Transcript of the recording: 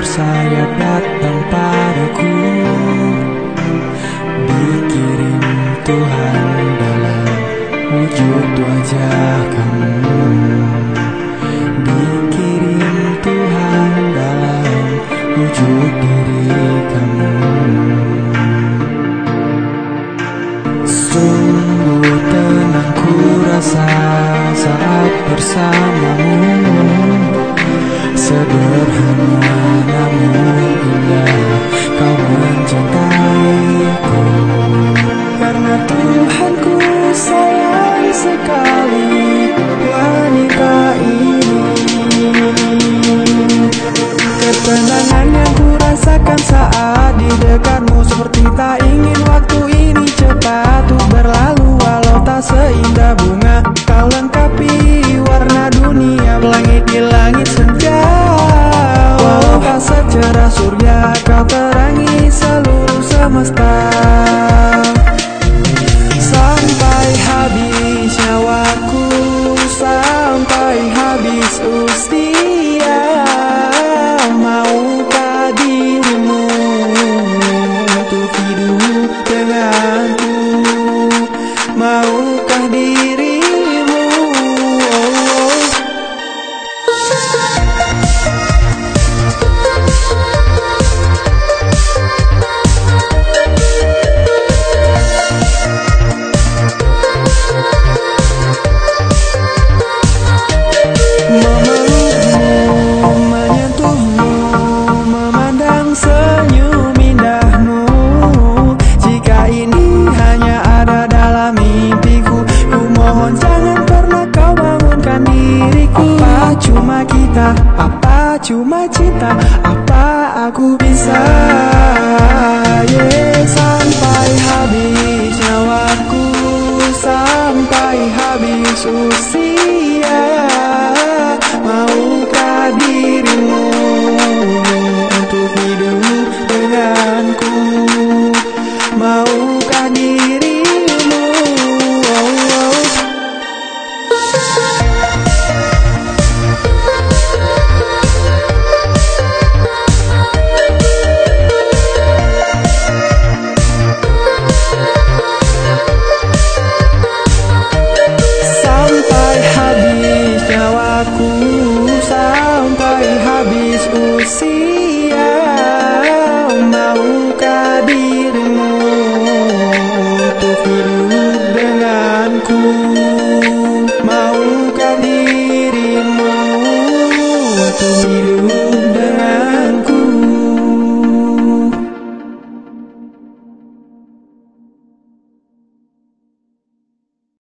saya datang padaku. Dikirim Tuhan dalam wujud wajah kamu. Dikirim Tuhan dalam wujud diri kamu. Sungguh tenang ku rasa saat bersamamu. surya kau terangi seluruh semesta. diriku. Apa cuma kita, apa cuma cinta? Apa aku bisa? Yeah. Sampai habis nyawaku. Sampai habis usia.